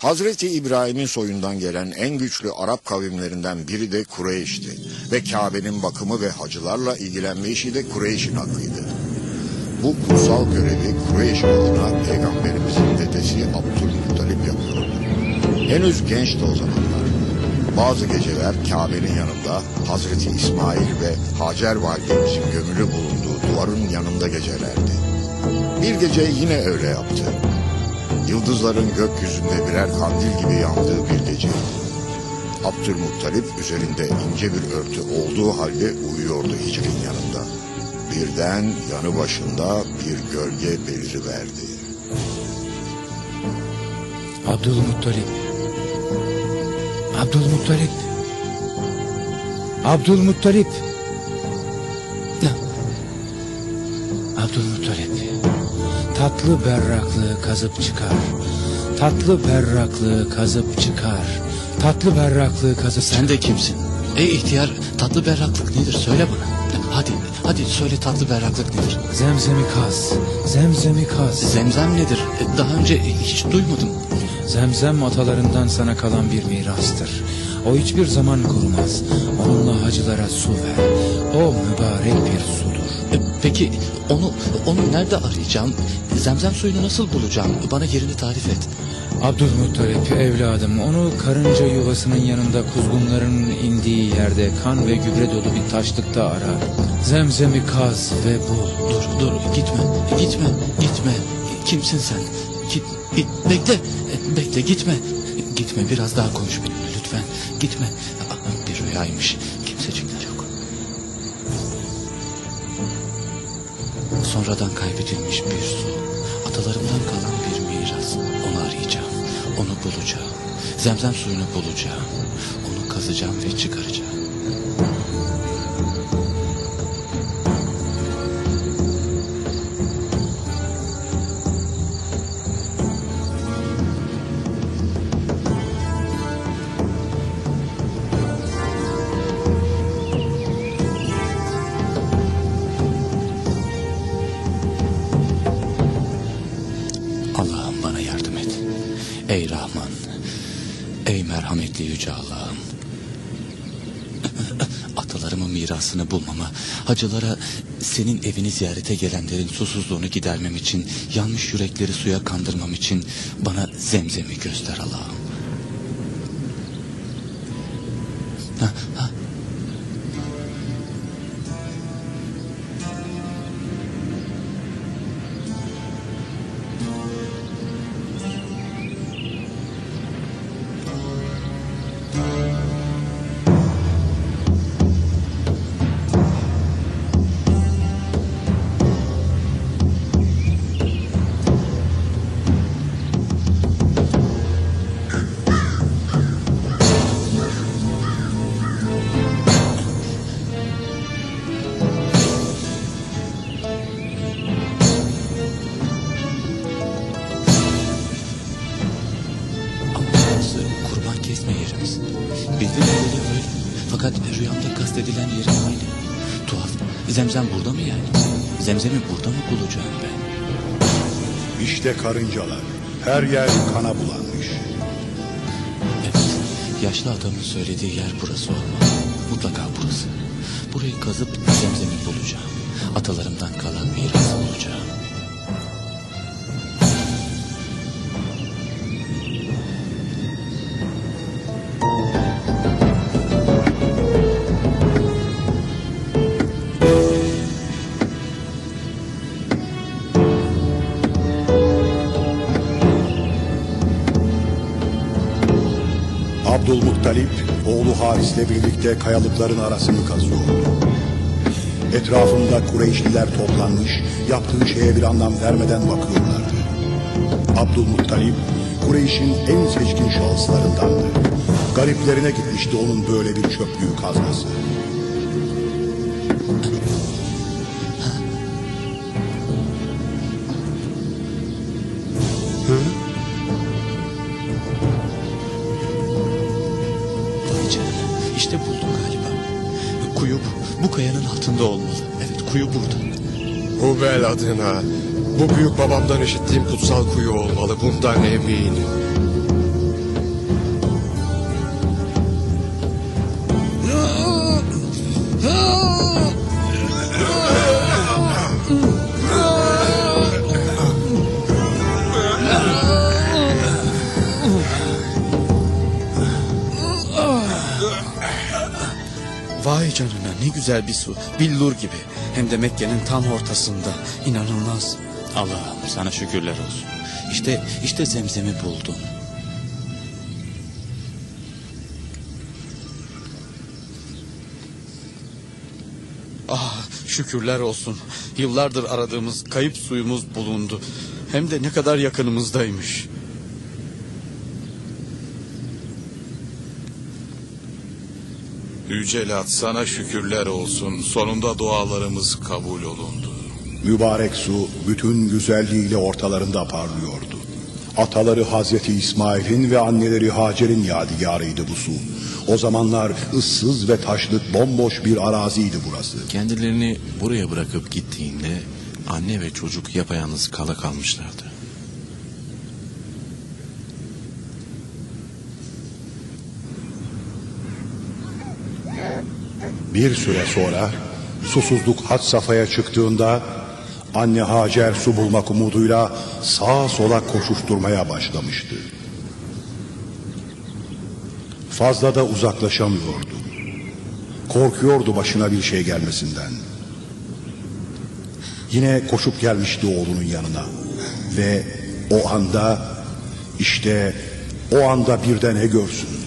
Hazreti İbrahim'in soyundan gelen en güçlü Arap kavimlerinden biri de Kureyş'ti. Ve Kabe'nin bakımı ve hacılarla ilgilenme işi de Kureyş'in hakkıydı. Bu kutsal görevi Kureyş adına peygamberimizin dedesi Abdülmuttalip yapıyordu. Henüz gençti o zamanlar. Bazı geceler Kabe'nin yanında Hazreti İsmail ve Hacer validemizin gömülü bulunduğu duvarın yanında gecelerdi. Bir gece yine öyle yaptı. Yıldızların gökyüzünde birer kandil gibi yandığı bir geceydi. Abdülmuttalip üzerinde ince bir örtü olduğu halde uyuyordu hicrin yanında. Birden yanı başında bir gölge beliriverdi. Abdülmuttalip. Abdülmuttalip. Abdülmuttalip. Abdülmuttalip. Tatlı berraklığı kazıp çıkar. Tatlı berraklığı kazıp çıkar. Tatlı berraklığı kazıp Sen de kimsin? Ey ihtiyar tatlı berraklık nedir söyle bana. Hadi hadi söyle tatlı berraklık nedir? Zemzemi kaz. Zemzemi kaz. Zemzem nedir? E, Daha önce hiç duymadım. Zemzem atalarından sana kalan bir mirastır. O hiçbir zaman kurumaz. Onunla hacılara su ver. O mübarek bir sudur. E, Peki onu onu nerede arayacağım? Zemzem suyunu nasıl bulacağım? Bana yerini tarif et. Abdülmuttalip evladım onu karınca yuvasının yanında kuzgunların indiği yerde kan ve gübre dolu bir taşlıkta ara. Zemzemi kaz ve bul. Dur dur gitme gitme gitme. Kimsin sen? Git, git bekle E, bekle gitme. Gitme biraz daha konuş benimle lütfen. Gitme. Bir rüyaymış. Sonradan kaybedilmiş bir su. Atalarımdan kalan bir miras. Onu arayacağım. Onu bulacağım. Zemzem suyunu bulacağım. Onu kazacağım ve çıkaracağım. Atalarımın mirasını bulmama, hacılara senin evini ziyarete gelenlerin susuzluğunu gidermem için, yanmış yürekleri suya kandırmam için bana zemzemi göster Allah'ım. Kastedilen yerin aynı. Tuhaf. Zemzem burada mı yani? Zemzemi burada mı bulacağım ben? İşte karıncalar. Her yer kana bulanmış. Evet. Yaşlı adamın söylediği yer burası olmalı. Mutlaka burası. Burayı kazıp zemzemi bulacağım. Atalarımdan kalan mirası bulacağım. Oğlu Haris'le birlikte kayalıkların arasını kazıyordu. Etrafında Kureyşliler toplanmış, yaptığı şeye bir anlam vermeden bakıyorlardı. Abdülmuttalip, Kureyş'in en seçkin şahıslarındandı. Gariplerine gitmişti onun böyle bir çöplüğü kazması. Altında olmalı. Evet kuyu burada. Hubel adına. Bu büyük babamdan işittiğim kutsal kuyu olmalı. Bundan eminim. Güzel bir su. Billur gibi. Hem de Mekke'nin tam ortasında. İnanılmaz. Allah'ım sana şükürler olsun. İşte işte zemzemi buldum. Ah şükürler olsun. Yıllardır aradığımız kayıp suyumuz bulundu. Hem de ne kadar yakınımızdaymış. Yüce Lat sana şükürler olsun. Sonunda dualarımız kabul olundu. Mübarek su bütün güzelliğiyle ortalarında parlıyordu. Ataları Hazreti İsmail'in ve anneleri Hacer'in yadigarıydı bu su. O zamanlar ıssız ve taşlık bomboş bir araziydi burası. Kendilerini buraya bırakıp gittiğinde anne ve çocuk yapayalnız kala kalmışlardı. Bir süre sonra susuzluk had safhaya çıktığında anne Hacer su bulmak umuduyla sağa sola koşuşturmaya başlamıştı. Fazla da uzaklaşamıyordu. Korkuyordu başına bir şey gelmesinden. Yine koşup gelmişti oğlunun yanına. Ve o anda işte o anda birden ne görsün?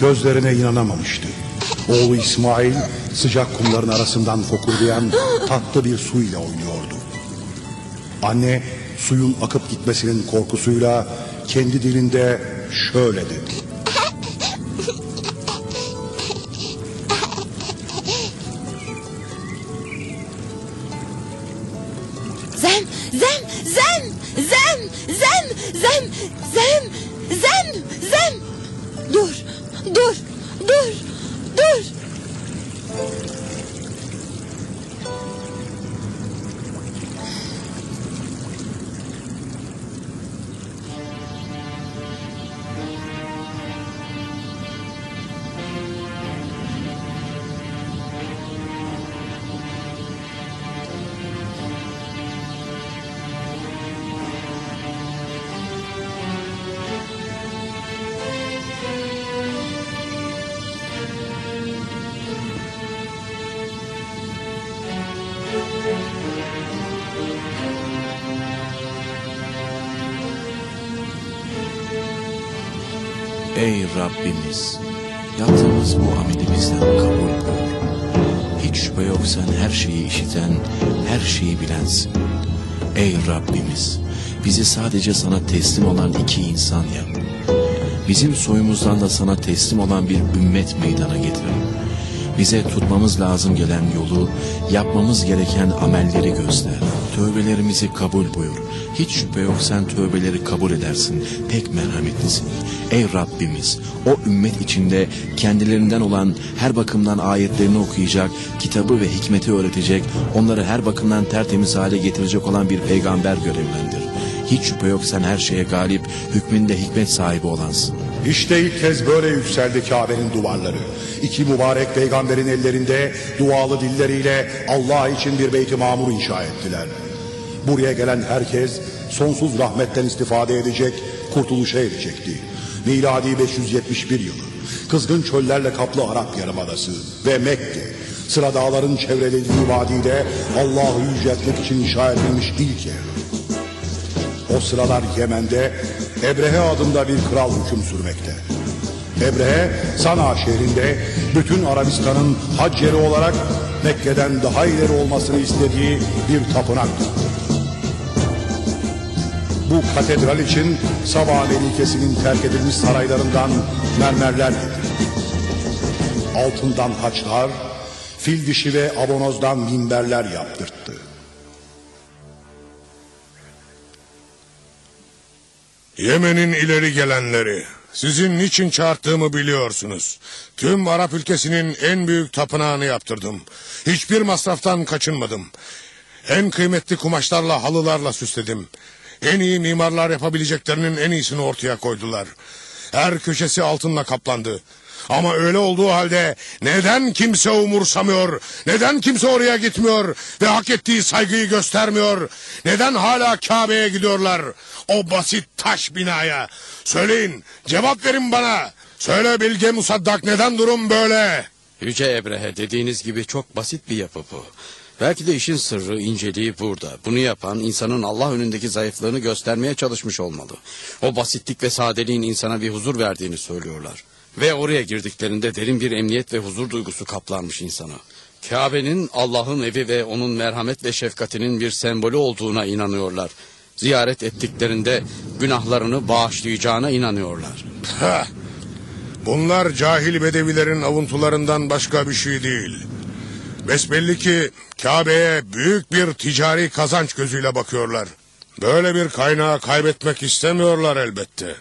Gözlerine inanamamıştı. Oğlu İsmail sıcak kumların arasından fokurdayan tatlı bir su ile oynuyordu. Anne suyun akıp gitmesinin korkusuyla kendi dilinde şöyle dedi. Ey Rabbimiz! Yaptığımız bu ameli bizden kabul buyur. Hiç şüphe yok sen her şeyi işiten, her şeyi bilensin. Ey Rabbimiz! Bizi sadece sana teslim olan iki insan yap. Bizim soyumuzdan da sana teslim olan bir ümmet meydana getir. Bize tutmamız lazım gelen yolu, yapmamız gereken amelleri göster. Tövbelerimizi kabul buyur. Hiç şüphe yok sen tövbeleri kabul edersin. Pek merhametlisin. Ey Rabbimiz, o ümmet içinde kendilerinden olan her bakımdan ayetlerini okuyacak, kitabı ve hikmeti öğretecek, onları her bakımdan tertemiz hale getirecek olan bir peygamber görevlendir. Hiç şüphe yok sen her şeye galip, hükmünde hikmet sahibi olansın. İşte ilk kez böyle yükseldi Kabe'nin duvarları. İki mübarek peygamberin ellerinde dualı dilleriyle Allah için bir beyt-i mamur inşa ettiler. Buraya gelen herkes sonsuz rahmetten istifade edecek, kurtuluşa erecekti. Miladi 571 yılı. Kızgın çöllerle kaplı Arap Yarımadası ve Mekke. Sıra dağların çevrelediği vadide Allah'ı yüceltmek için inşa edilmiş ilk ev. O sıralar Yemen'de Ebrehe adında bir kral hüküm sürmekte. Ebrehe Sana şehrinde bütün Arabistan'ın hac yeri olarak Mekke'den daha ileri olmasını istediği bir tapınaktı. Bu katedral için Sabah Melikesi'nin terk edilmiş saraylarından mermerler getirildi. Altından haçlar, fil dişi ve abonozdan minberler yaptırttı. Yemen'in ileri gelenleri. Sizin niçin çağırttığımı biliyorsunuz. Tüm Arap ülkesinin en büyük tapınağını yaptırdım. Hiçbir masraftan kaçınmadım. En kıymetli kumaşlarla halılarla süsledim. En iyi mimarlar yapabileceklerinin en iyisini ortaya koydular. Her köşesi altınla kaplandı. Ama öyle olduğu halde neden kimse umursamıyor? Neden kimse oraya gitmiyor ve hak ettiği saygıyı göstermiyor? Neden hala Kabe'ye gidiyorlar? O basit taş binaya. Söyleyin, cevap verin bana. Söyle Bilge Musaddak neden durum böyle? Yüce Ebrehe dediğiniz gibi çok basit bir yapı bu. Belki de işin sırrı, inceliği burada. Bunu yapan insanın Allah önündeki zayıflığını göstermeye çalışmış olmalı. O basitlik ve sadeliğin insana bir huzur verdiğini söylüyorlar. Ve oraya girdiklerinde derin bir emniyet ve huzur duygusu kaplanmış insana. Kabe'nin Allah'ın evi ve onun merhamet ve şefkatinin bir sembolü olduğuna inanıyorlar. Ziyaret ettiklerinde günahlarını bağışlayacağına inanıyorlar. Heh. Bunlar cahil bedevilerin avuntularından başka bir şey değil. Besbelli ki Kabe'ye büyük bir ticari kazanç gözüyle bakıyorlar. Böyle bir kaynağı kaybetmek istemiyorlar elbette.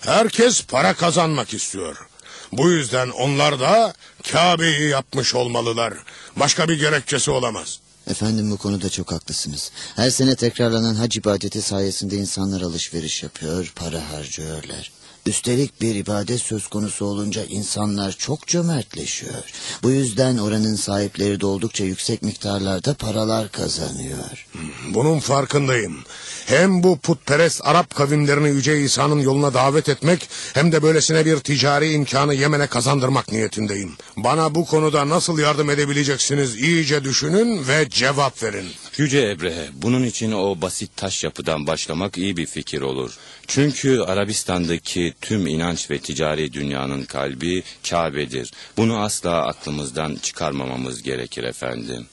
Herkes para kazanmak istiyor. Bu yüzden onlar da Kabe'yi yapmış olmalılar. Başka bir gerekçesi olamaz. Efendim bu konuda çok haklısınız. Her sene tekrarlanan hac ibadeti sayesinde insanlar alışveriş yapıyor, para harcıyorlar. Üstelik bir ibadet söz konusu olunca insanlar çok cömertleşiyor. Bu yüzden oranın sahipleri de oldukça yüksek miktarlarda paralar kazanıyor. Bunun farkındayım. Hem bu putperest Arap kavimlerini Yüce İsa'nın yoluna davet etmek... ...hem de böylesine bir ticari imkanı Yemen'e kazandırmak niyetindeyim. Bana bu konuda nasıl yardım edebileceksiniz iyice düşünün ve cevap verin. Yüce Ebrehe, bunun için o basit taş yapıdan başlamak iyi bir fikir olur. Çünkü Arabistan'daki tüm inanç ve ticari dünyanın kalbi Kabe'dir. Bunu asla aklımızdan çıkarmamamız gerekir efendim.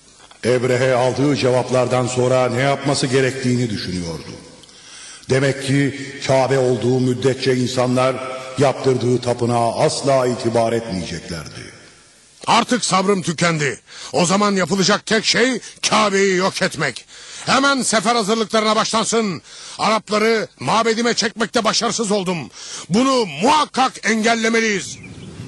Ebrehe aldığı cevaplardan sonra ne yapması gerektiğini düşünüyordu. Demek ki Kabe olduğu müddetçe insanlar yaptırdığı tapınağa asla itibar etmeyeceklerdi. Artık sabrım tükendi. O zaman yapılacak tek şey Kabe'yi yok etmek. Hemen sefer hazırlıklarına başlansın. Arapları mabedime çekmekte başarısız oldum. Bunu muhakkak engellemeliyiz.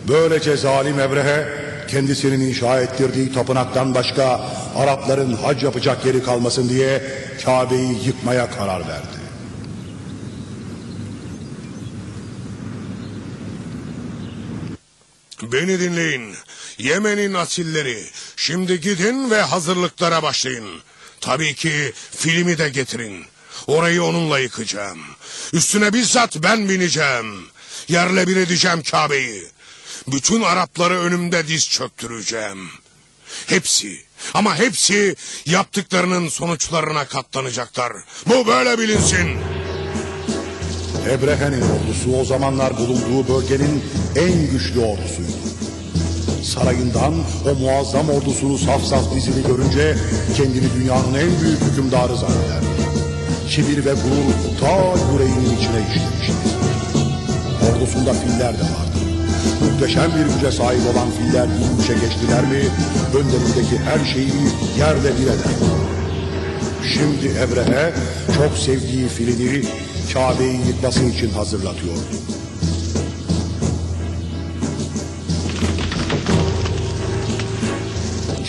Böylece zalim Ebrehe kendisinin inşa ettirdiği tapınaktan başka Arapların hac yapacak yeri kalmasın diye Kabe'yi yıkmaya karar verdi. Beni dinleyin. Yemen'in asilleri. Şimdi gidin ve hazırlıklara başlayın. Tabii ki filmi de getirin. Orayı onunla yıkacağım. Üstüne bizzat ben bineceğim. Yerle bir edeceğim Kabe'yi. Bütün Arapları önümde diz çöktüreceğim. Hepsi ama hepsi yaptıklarının sonuçlarına katlanacaklar. Bu böyle bilinsin. Ebrehe'nin ordusu o zamanlar bulunduğu bölgenin en güçlü ordusuydu. Sarayından o muazzam ordusunu saf saf dizili görünce kendini dünyanın en büyük hükümdarı zanneder. Kibir ve gurur ta yüreğinin içine işlemişti. Ordusunda filler de vardı. Muhteşem bir güce sahip olan filler yürüyüşe geçtiler mi önlerindeki her şeyi yerle bir eder. Şimdi Ebrehe çok sevdiği filini Kabe'yi yıkması için hazırlatıyordu.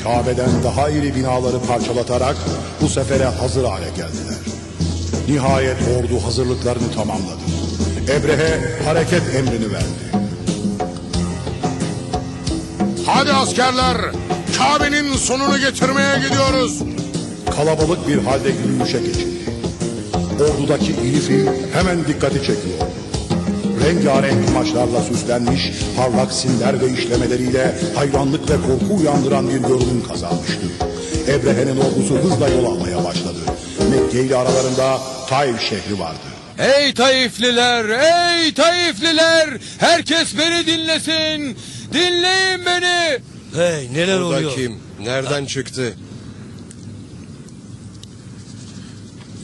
Kabe'den daha iri binaları parçalatarak bu sefere hazır hale geldiler. Nihayet ordu hazırlıklarını tamamladı. Ebrehe hareket emrini verdi. Hadi askerler. Kabe'nin sonunu getirmeye gidiyoruz. Kalabalık bir halde yürüyüşe geçildi. Ordudaki iri fil hemen dikkati çekiyor. Rengarenk kumaşlarla süslenmiş parlak simler ve işlemeleriyle hayranlık ve korku uyandıran bir görünüm kazanmıştı. Ebrehe'nin ordusu hızla yol almaya başladı. Mekke ile aralarında Taif şehri vardı. Ey Taifliler, ey Taifliler! Herkes beni dinlesin! Dinleyin beni! Hey neler oluyor? kim? Nereden çıktı?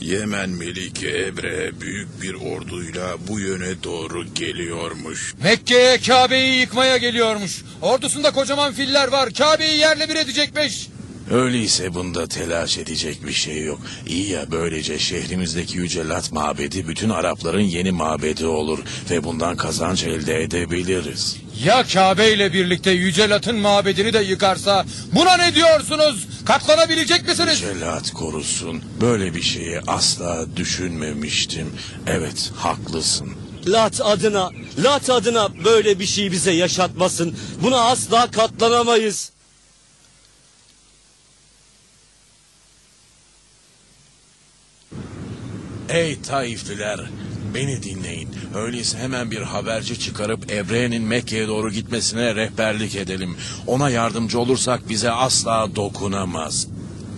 Yemen Meliki Ebre büyük bir orduyla bu yöne doğru geliyormuş. Mekke'ye Kabe'yi yıkmaya geliyormuş. Ordusunda kocaman filler var. Kabe'yi yerle bir edecekmiş. Öyleyse bunda telaş edecek bir şey yok. İyi ya böylece şehrimizdeki Yüce Lat mabedi bütün Arapların yeni mabedi olur ve bundan kazanç elde edebiliriz. Ya Kabe ile birlikte Yüce Lat'ın mabedini de yıkarsa buna ne diyorsunuz? Katlanabilecek misiniz? Yüce Lat korusun. Böyle bir şeyi asla düşünmemiştim. Evet haklısın. Lat adına, Lat adına böyle bir şey bize yaşatmasın. Buna asla katlanamayız. Ey Taifliler beni dinleyin. Öyleyse hemen bir haberci çıkarıp Ebre'nin Mekke'ye doğru gitmesine rehberlik edelim. Ona yardımcı olursak bize asla dokunamaz.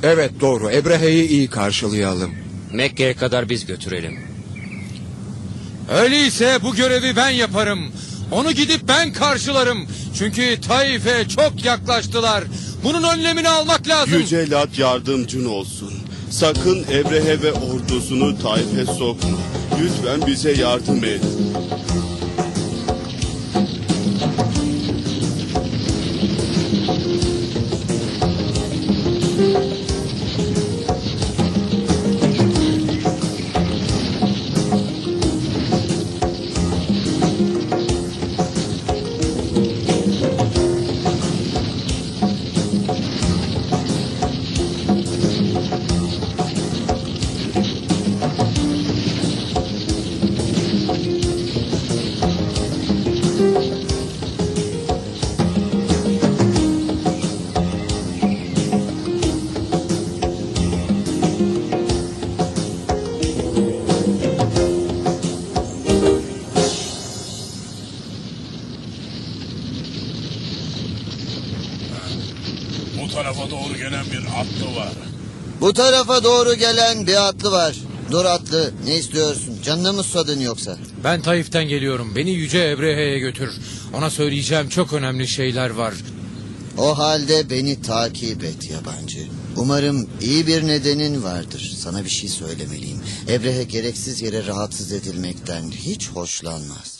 Evet doğru. Ebrehe'yi iyi karşılayalım. Mekke'ye kadar biz götürelim. Öyleyse bu görevi ben yaparım. Onu gidip ben karşılarım. Çünkü Taif'e çok yaklaştılar. Bunun önlemini almak lazım. Yüce Lat yardımcın olsun. Sakın Ebrehe ve ordusunu Taif'e sokma. Lütfen bize yardım et. Tarafa doğru gelen bir atlı var. Dur atlı ne istiyorsun? Canına mı susadın yoksa? Ben Taif'ten geliyorum. Beni Yüce Ebrehe'ye götür. Ona söyleyeceğim çok önemli şeyler var. O halde beni takip et yabancı. Umarım iyi bir nedenin vardır. Sana bir şey söylemeliyim. Ebrehe gereksiz yere rahatsız edilmekten hiç hoşlanmaz.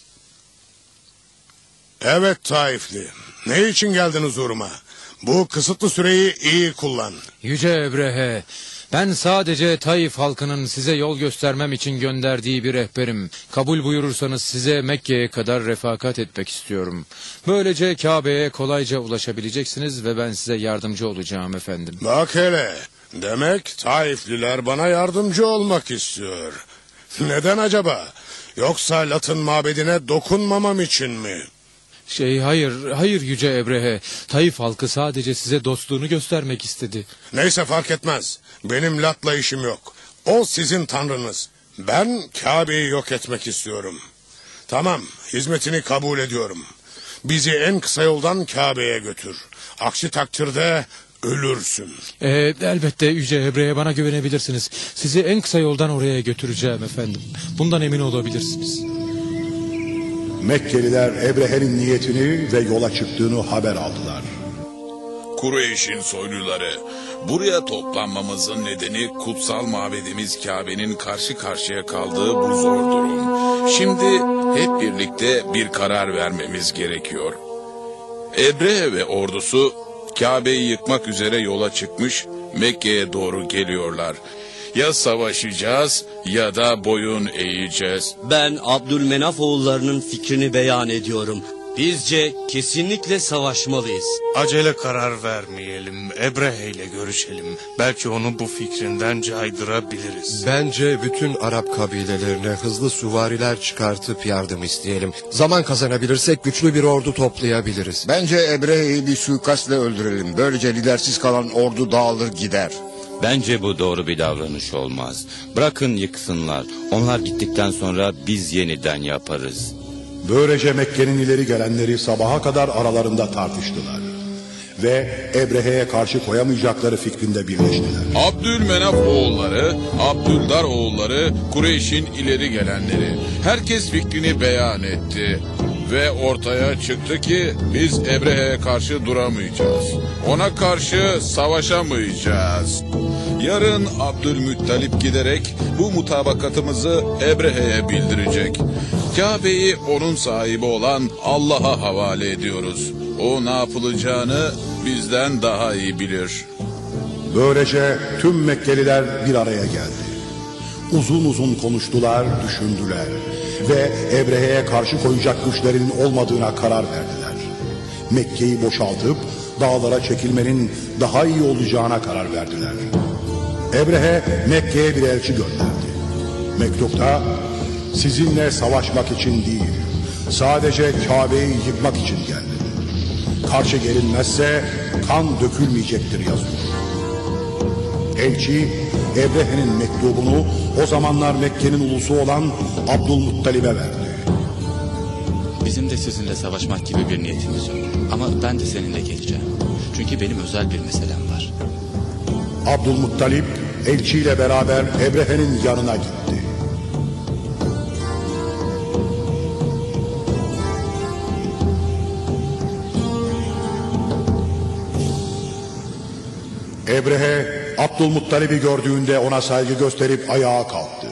Evet Taifli. Ne için geldin huzuruma? Bu kısıtlı süreyi iyi kullan. Yüce Ebrehe, ben sadece Taif halkının size yol göstermem için gönderdiği bir rehberim. Kabul buyurursanız size Mekke'ye kadar refakat etmek istiyorum. Böylece Kabe'ye kolayca ulaşabileceksiniz ve ben size yardımcı olacağım efendim. Bak hele. Demek Taifliler bana yardımcı olmak istiyor. Neden acaba? Yoksa Lat'ın mabedine dokunmamam için mi? Şey hayır, hayır Yüce Ebrehe. Taif halkı sadece size dostluğunu göstermek istedi. Neyse fark etmez. Benim Lat'la işim yok. O sizin tanrınız. Ben Kabe'yi yok etmek istiyorum. Tamam, hizmetini kabul ediyorum. Bizi en kısa yoldan Kabe'ye götür. Aksi takdirde ölürsün. Ee, elbette Yüce Ebrehe bana güvenebilirsiniz. Sizi en kısa yoldan oraya götüreceğim efendim. Bundan emin olabilirsiniz. Mekkeliler Ebrehe'nin niyetini ve yola çıktığını haber aldılar. Kureyş'in soyluları. Buraya toplanmamızın nedeni kutsal mabedimiz Kabe'nin karşı karşıya kaldığı bu zor durum. Şimdi hep birlikte bir karar vermemiz gerekiyor. Ebrehe ve ordusu Kabe'yi yıkmak üzere yola çıkmış Mekke'ye doğru geliyorlar. Ya savaşacağız ya da boyun eğeceğiz. Ben Abdülmenaf oğullarının fikrini beyan ediyorum. Bizce kesinlikle savaşmalıyız. Acele karar vermeyelim. Ebrehe ile görüşelim. Belki onu bu fikrinden caydırabiliriz. Bence bütün Arap kabilelerine hızlı süvariler çıkartıp yardım isteyelim. Zaman kazanabilirsek güçlü bir ordu toplayabiliriz. Bence Ebrehe'yi bir suikastle öldürelim. Böylece lidersiz kalan ordu dağılır gider. Bence bu doğru bir davranış olmaz. Bırakın yıksınlar. Onlar gittikten sonra biz yeniden yaparız. Böylece Mekke'nin ileri gelenleri sabaha kadar aralarında tartıştılar. Ve Ebrehe'ye karşı koyamayacakları fikrinde birleştiler. Abdülmenaf oğulları, Abdüldar oğulları, Kureyş'in ileri gelenleri. Herkes fikrini beyan etti. Ve ortaya çıktı ki biz Ebrehe'ye karşı duramayacağız. Ona karşı savaşamayacağız. Yarın Abdülmuttalip giderek bu mutabakatımızı Ebrehe'ye bildirecek. Kabe'yi onun sahibi olan Allah'a havale ediyoruz. O ne yapılacağını bizden daha iyi bilir. Böylece tüm Mekkeliler bir araya geldi. Uzun uzun konuştular, düşündüler ve Ebrehe'ye karşı koyacak güçlerinin olmadığına karar verdiler. Mekke'yi boşaltıp dağlara çekilmenin daha iyi olacağına karar verdiler. Ebrehe Mekke'ye bir elçi gönderdi. Mektupta Sizinle savaşmak için değil, sadece Kabe'yi yıkmak için geldim. Karşı gelinmezse kan dökülmeyecektir yazıyor. Elçi Ebrehe'nin mektubunu o zamanlar Mekke'nin ulusu olan Abdülmuttalib'e verdi. Bizim de sizinle savaşmak gibi bir niyetimiz yok. Ama ben de seninle geleceğim. Çünkü benim özel bir meselem var. Abdülmuttalip elçiyle beraber Ebrehe'nin yanına gitti. Ebrehe Abdülmuttalip'i gördüğünde ona saygı gösterip ayağa kalktı.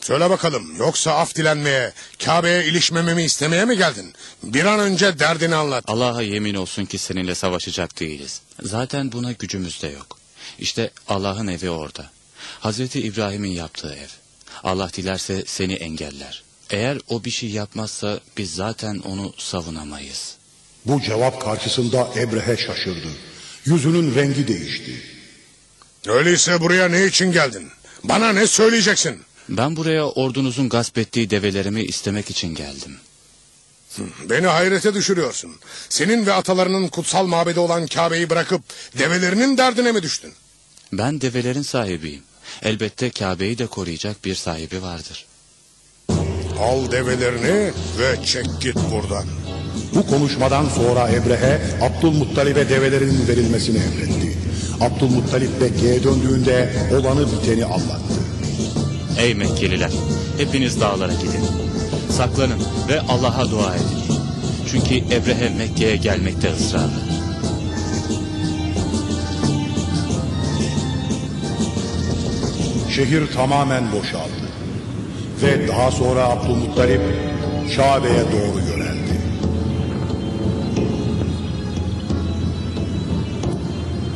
Söyle bakalım yoksa af dilenmeye, Kabe'ye ilişmememi istemeye mi geldin? Bir an önce derdini anlat. Allah'a yemin olsun ki seninle savaşacak değiliz. Zaten buna gücümüz de yok. İşte Allah'ın evi orada. Hazreti İbrahim'in yaptığı ev. Allah dilerse seni engeller. Eğer o bir şey yapmazsa biz zaten onu savunamayız. Bu cevap karşısında Ebrehe şaşırdı. Yüzünün rengi değişti. Öyleyse buraya ne için geldin? Bana ne söyleyeceksin? Ben buraya ordunuzun gasp ettiği develerimi istemek için geldim. Beni hayrete düşürüyorsun. Senin ve atalarının kutsal mabedi olan Kabe'yi bırakıp develerinin derdine mi düştün? Ben develerin sahibiyim. Elbette Kabe'yi de koruyacak bir sahibi vardır. Al develerini ve çek git buradan. Bu konuşmadan sonra Ebrehe Abdülmuttalip'e develerin verilmesini emretti. Abdülmuttalip Mekke'ye döndüğünde olanı biteni anlattı. Ey Mekkeliler! Hepiniz dağlara gidin. Saklanın ve Allah'a dua edin. Çünkü Ebrehe Mekke'ye gelmekte ısrarlı. Şehir tamamen boşaldı. Ve daha sonra Abdülmuttalip Kabe'ye doğru yöneldi.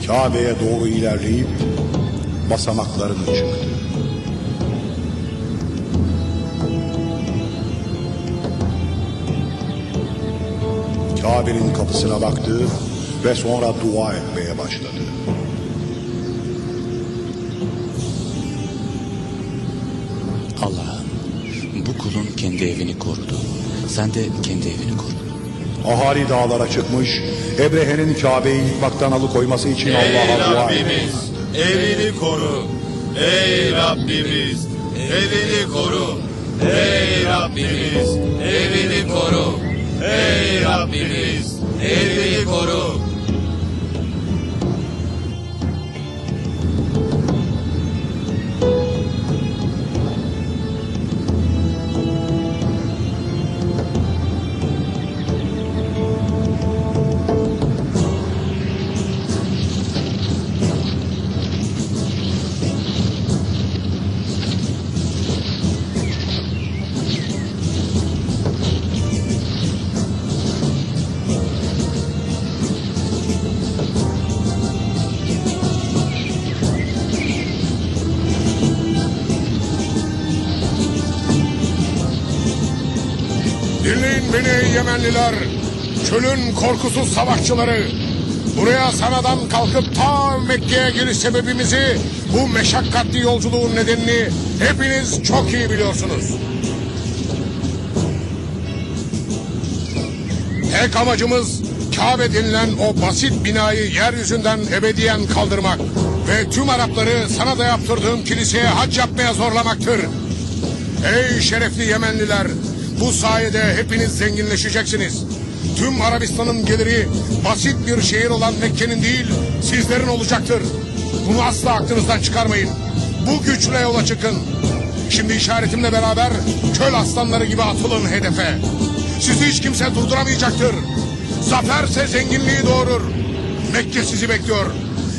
Kabe'ye doğru ilerleyip basamaklarını çıktı. Kabe'nin kapısına baktı ve sonra dua etmeye başladı. Allah'ım bu kulun kendi evini korudu. Sen de kendi evini koru. Ahali dağlara çıkmış, Ebrehe'nin Kabe'yi yıkmaktan alıkoyması için Allah'a dua etmiş. evini koru. Ey Rabbimiz, evini koru. Ey Rabbimiz, evini koru. Ey Rabbimiz, evini koru. Dinleyin beni Yemenliler. Çölün korkusuz savaşçıları. Buraya sanadan kalkıp ta Mekke'ye giriş sebebimizi, bu meşakkatli yolculuğun nedenini hepiniz çok iyi biliyorsunuz. Tek amacımız Kabe denilen o basit binayı yeryüzünden ebediyen kaldırmak ve tüm Arapları sana da yaptırdığım kiliseye hac yapmaya zorlamaktır. Ey şerefli Yemenliler! Bu sayede hepiniz zenginleşeceksiniz. Tüm Arabistan'ın geliri basit bir şehir olan Mekke'nin değil, sizlerin olacaktır. Bunu asla aklınızdan çıkarmayın. Bu güçle yola çıkın. Şimdi işaretimle beraber çöl aslanları gibi atılın hedefe. Sizi hiç kimse durduramayacaktır. Zaferse zenginliği doğurur. Mekke sizi bekliyor.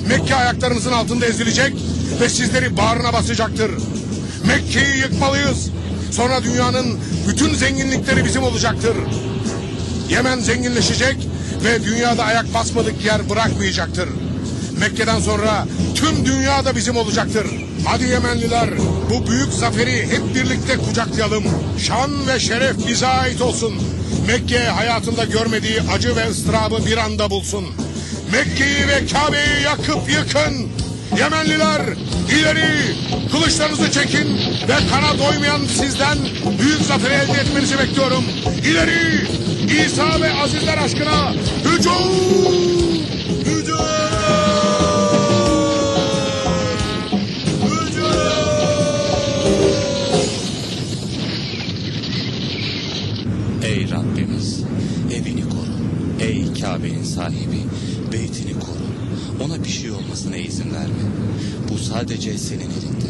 Mekke ayaklarınızın altında ezilecek ve sizleri bağrına basacaktır. Mekke'yi yıkmalıyız. Sonra dünyanın bütün zenginlikleri bizim olacaktır. Yemen zenginleşecek ve dünyada ayak basmadık yer bırakmayacaktır. Mekke'den sonra tüm dünya da bizim olacaktır. Hadi Yemenliler bu büyük zaferi hep birlikte kucaklayalım. Şan ve şeref bize ait olsun. Mekke hayatında görmediği acı ve ıstırabı bir anda bulsun. Mekke'yi ve Kabe'yi yakıp yıkın. Yemenliler ileri kılıçlarınızı çekin ve kana doymayan sizden büyük zafer elde etmenizi bekliyorum. İleri İsa ve azizler aşkına hücum! Ey Rabbimiz evini koru. Ey Kabe'nin sahibi. Ona bir şey olmasına izin verme. Bu sadece senin elinde.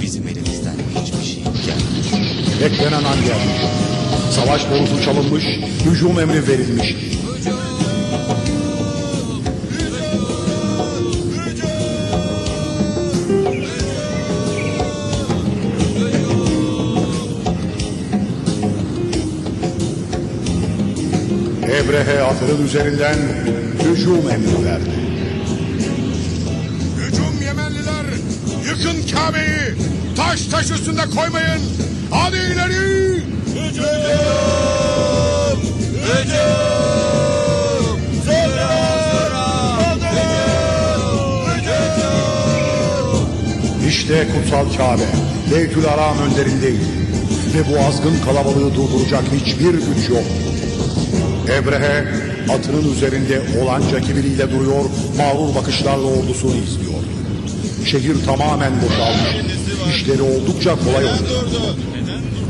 Bizim elimizden hiçbir şey gelmez. Beklenen an gelmiş. Savaş borusu çalınmış, hücum emri verilmiş. Ebrehe atının üzerinden hücum emri verdi. Yıkın Kabe'yi taş taş üstünde koymayın. Hadi ileri! Hücum! Sonra! İşte kutsal Kabe, Beytül Aram önderindeydi. Ve bu azgın kalabalığı durduracak hiçbir güç yok. Ebrehe atının üzerinde olanca kibiriyle duruyor, mağrur bakışlarla ordusunu izliyor. Şehir tamamen boşalmış, işleri oldukça kolay oldu.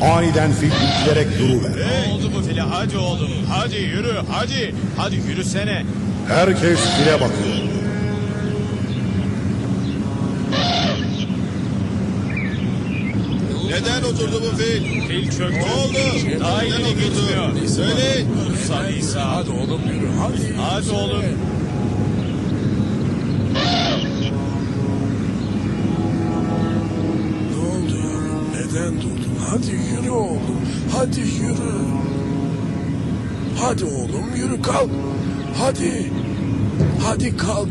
Aniden fil ürkülerek duruver. Ne oldu bu file? Hadi oğlum. Hadi yürü. Hadi. Hadi yürüsene. Herkes file bakıyor. Neden oturdu bu fil? Fil çöktü. Ne oldu? Daha yeni gitmiyor. Söyle. Musa İsa. Hadi oğlum yürü. Hadi. Hadi oğlum. Durdun? Hadi yürü oğlum. Hadi yürü. Hadi oğlum yürü kalk. Hadi. Hadi kalk.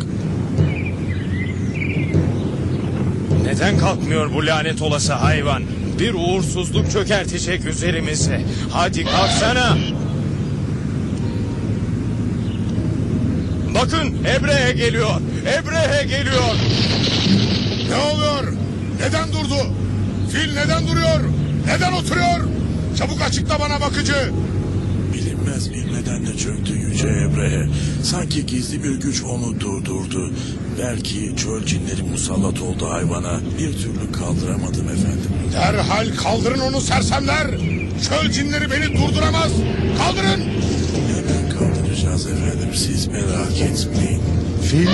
Neden kalkmıyor bu lanet olası hayvan? Bir uğursuzluk çökertecek üzerimize. Hadi kalksana. Bakın Ebrehe geliyor. Ebrehe geliyor. Ne oluyor? Neden durdu? Fil neden duruyor? Neden oturuyor? Çabuk açıkla bana bakıcı. Bilinmez bir nedenle çöktü Yüce Ebrehe. Sanki gizli bir güç onu durdurdu. Belki çöl cinleri musallat oldu hayvana. Bir türlü kaldıramadım efendim. Derhal kaldırın onu sersemler. Çöl cinleri beni durduramaz. Kaldırın. Hemen kaldıracağız efendim siz merak etmeyin. Fil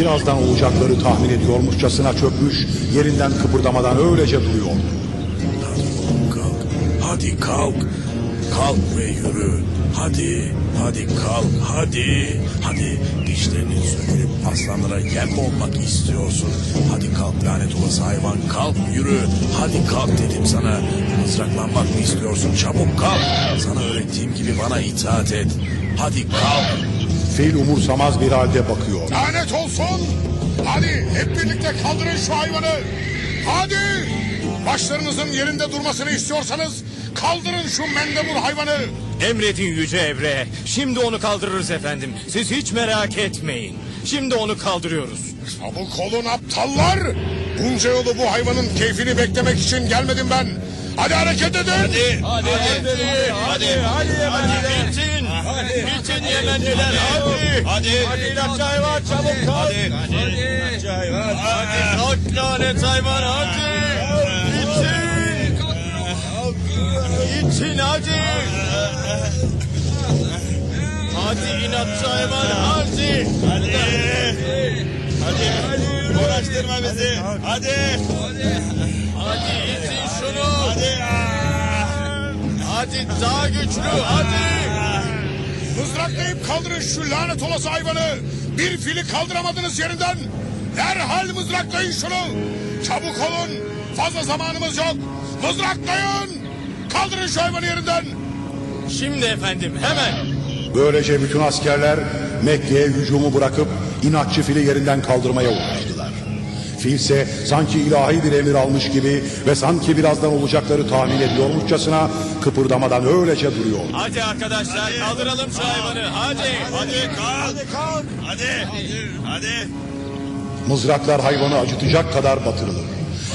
birazdan olacakları tahmin ediyormuşçasına çökmüş, yerinden kıpırdamadan öylece duruyor. Hadi kalk. Kalk ve yürü. Hadi, hadi kalk, hadi. Hadi dişlerini sökülüp aslanlara yem olmak istiyorsun. Hadi kalk lanet olası hayvan kalk yürü. Hadi kalk dedim sana. Mızraklanmak mı istiyorsun çabuk kalk. Sana öğrettiğim gibi bana itaat et. Hadi kalk. Fil umursamaz bir halde bakıyor. Lanet olsun. Hadi hep birlikte kaldırın şu hayvanı. Hadi. Başlarınızın yerinde durmasını istiyorsanız kaldırın şu mendebur hayvanı. Emredin Yüce Ebrehe. Şimdi onu kaldırırız efendim. Siz hiç merak etmeyin. Şimdi onu kaldırıyoruz. Çabuk olun aptallar. Bunca yolu bu hayvanın keyfini beklemek için gelmedim ben. Hadi hareket edin. Hadi. Hadi. Hadi. Hadi. Hadi. Hadi. Bitin. Bitin Yemenliler. Hadi. Hadi. Hadi inatçı hayvan çabuk kalk. Hadi. Hadi. İnatçı hayvan. Hadi. Kalk lanet hayvan. Hadi. Bitin. İçin hadi. Hadi inatçı hayvan hadi. Hadi. Hadi. Hadi. Uğraştırma bizi. Hadi. Hadi itin şunu. Hadi. Hadi daha güçlü hadi. Mızraklayıp kaldırın şu lanet olası hayvanı. Bir fili kaldıramadınız yerinden. Derhal mızraklayın şunu. Çabuk olun. Fazla zamanımız yok. Mızraklayın. Kaldırın şu hayvanı yerinden. Şimdi efendim hemen. Böylece bütün askerler Mekke'ye hücumu bırakıp inatçı fili yerinden kaldırmaya uğraştılar. İse sanki ilahi bir emir almış gibi ve sanki birazdan olacakları tahmin ediyormuşçasına kıpırdamadan öylece duruyor. Hadi arkadaşlar kaldıralım şu hayvanı. Hadi. Hadi kalk. Hadi kalk. Hadi. Hadi. Mızraklar hayvanı acıtacak kadar batırılır.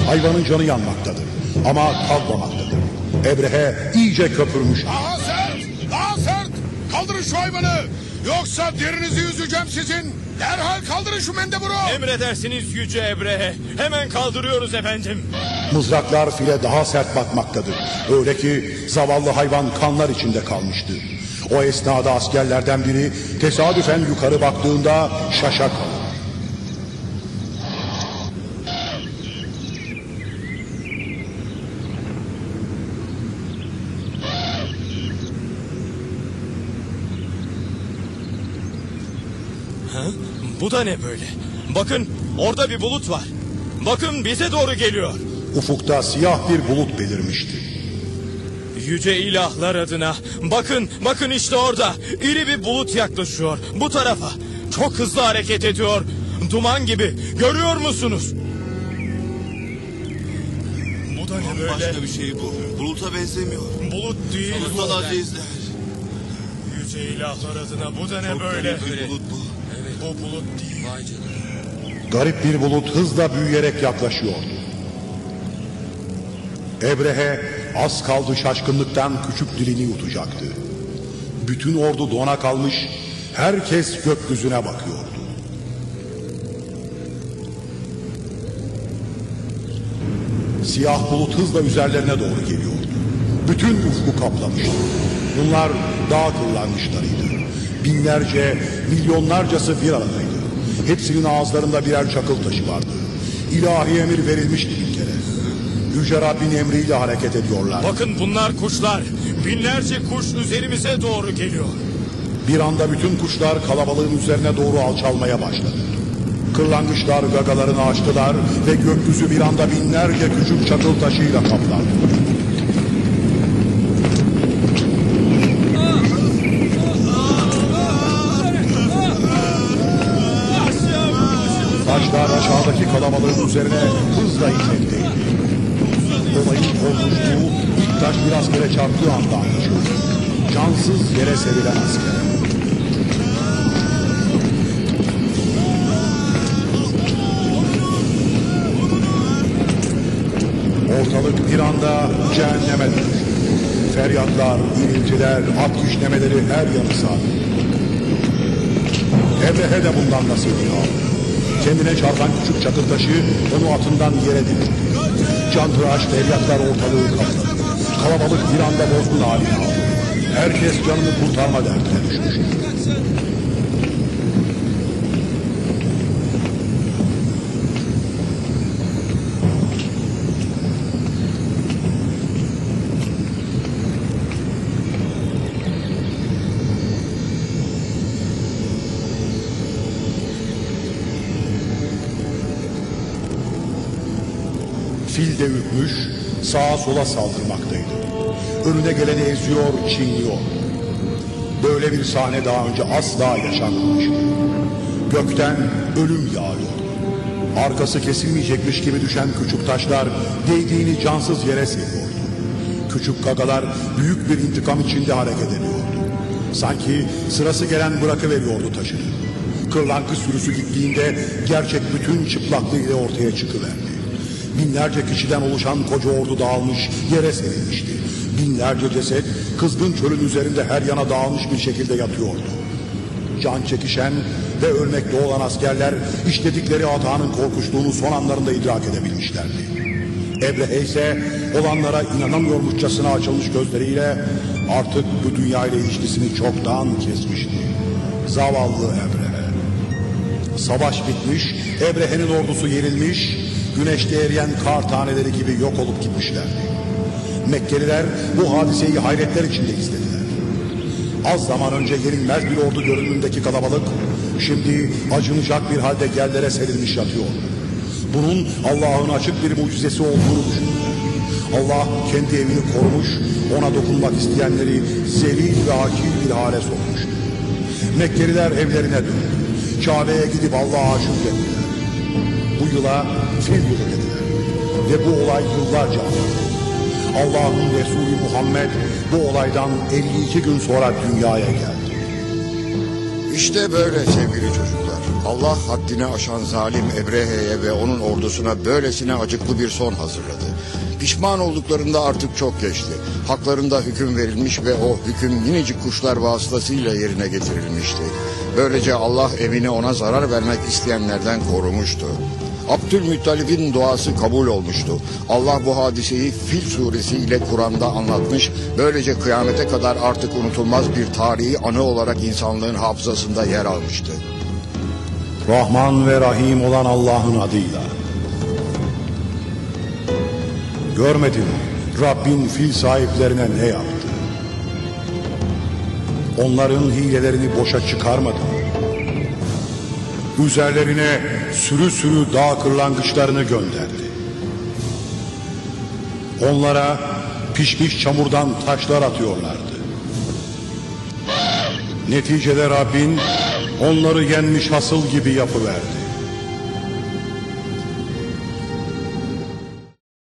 Hayvanın canı yanmaktadır ama kalmamaktadır. Ebrehe iyice köpürmüş. Daha sert! Daha sert! Kaldırın şu hayvanı! Yoksa derinizi yüzeceğim sizin! Derhal kaldırın şu mendeburu! Emredersiniz Yüce Ebrehe. Hemen kaldırıyoruz efendim. Mızraklar file daha sert batmaktadır. Öyle ki zavallı hayvan kanlar içinde kalmıştı. O esnada askerlerden biri tesadüfen yukarı baktığında şaşa kalır. Bu da ne böyle? Bakın orada bir bulut var. Bakın bize doğru geliyor. Ufukta siyah bir bulut belirmişti. Yüce ilahlar adına. Bakın, bakın işte orada. İri bir bulut yaklaşıyor. Bu tarafa. Çok hızlı hareket ediyor. Duman gibi. Görüyor musunuz? Bu da ne böyle? Başka bir şey bu. Buluta benzemiyor. Bulut değil bu. Kutsal azizler. Yüce ilahlar adına. Bu da ne Çok böyle? garip bir bulut bu. Bu bulut değil. Garip bir bulut hızla büyüyerek yaklaşıyordu. Ebrehe az kaldı şaşkınlıktan küçük dilini yutacaktı. Bütün ordu dona kalmış, herkes gökyüzüne bakıyordu. Siyah bulut hızla üzerlerine doğru geliyordu. Bütün ufku kaplamıştı. Bunlar dağ kırlangıçlarıydı. Binlerce, milyonlarcası bir aradaydı. Hepsinin ağızlarında birer çakıl taşı vardı. İlahi emir verilmişti bir kere. Yüce Rabbin emriyle hareket ediyorlar. Bakın bunlar kuşlar. Binlerce kuş üzerimize doğru geliyor. Bir anda bütün kuşlar kalabalığın üzerine doğru alçalmaya başladı. Kırlangıçlar gagalarını açtılar ve gökyüzü bir anda binlerce küçük çakıl taşıyla kaplandı. Taşlar aşağıdaki kalabalığın üzerine hızla inmekteydi. Olayın korkunçluğu ilk taş bir askere çarptığı anda anlaşıldı. Cansız yere serilen asker. Ortalık bir anda cehenneme dönüştü. Feryatlar, iniltiler, at kişnemeleri her yanı sardı. Ebrehe de bundan nasibini aldı. Kendine çarpan küçük çakıl taşı onu atından yere düştü. Cantıraş feryatlar ortalığı kapladı. Kalabalık bir anda bozgun haline aldı. Herkes canını kurtarma derdine düşmüştü. Fil de ürkmüş, sağa sola saldırmaktaydı. Önüne geleni eziyor, çiğniyor. Böyle bir sahne daha önce asla yaşanmamıştı. Gökten ölüm yağıyordu. Arkası kesilmeyecekmiş gibi düşen küçük taşlar değdiğini cansız yere seriyordu. Küçük gagalar büyük bir intikam içinde hareket ediyordu. Sanki sırası gelen bırakıveriyordu taşını. Kırlangıç sürüsü gittiğinde gerçek bütün çıplaklığıyla ortaya çıkıverdi. Binlerce kişiden oluşan koca ordu dağılmış, yere serilmişti. Binlerce ceset kızgın çölün üzerinde her yana dağılmış bir şekilde yatıyordu. Can çekişen ve ölmekte olan askerler işledikleri hatanın korkunçluğunu son anlarında idrak edebilmişlerdi. Ebrehe ise olanlara inanamıyormuşçasına açılmış gözleriyle artık bu dünya ile ilişkisini çoktan kesmişti. Zavallı Ebrehe. Savaş bitmiş, Ebrehe'nin ordusu yenilmiş, güneşte eriyen kar taneleri gibi yok olup gitmişlerdi. Mekkeliler bu hadiseyi hayretler içinde izlediler. Az zaman önce yenilmez bir ordu görünümündeki kalabalık, şimdi acınacak bir halde yerlere serilmiş yatıyor. Bunun Allah'ın açık bir mucizesi olduğunu düşündüler. Allah kendi evini korumuş, ona dokunmak isteyenleri zelil ve akil bir hale sokmuştu. Mekkeliler evlerine döndü. Kabe'ye gidip Allah'a şükrettiler. Bu yıla fil yılı dediler. Ve bu olay yıllarca. Allah'ın Resulü Muhammed bu olaydan 52 gün sonra dünyaya geldi. İşte böyle sevgili çocuklar. Allah haddini aşan zalim Ebrehe'ye ve onun ordusuna böylesine acıklı bir son hazırladı. Pişman olduklarında artık çok geçti. Haklarında hüküm verilmiş ve o hüküm minicik kuşlar vasıtasıyla yerine getirilmişti. Böylece Allah evini ona zarar vermek isteyenlerden korumuştu. Abdülmuttalib'in duası kabul olmuştu. Allah bu hadiseyi Fil suresi ile Kur'an'da anlatmış. Böylece kıyamete kadar artık unutulmaz bir tarihi anı olarak insanlığın hafızasında yer almıştı. Rahman ve Rahim olan Allah'ın adıyla. Görmedin? Rabbin fil sahiplerine ne yaptı? Onların hilelerini boşa çıkarmadı mı? Üzerlerine sürü sürü dağ kırlangıçlarını gönderdi. Onlara pişmiş çamurdan taşlar atıyorlardı. Neticede Rabbin onları yenmiş hasıl gibi yapıverdi.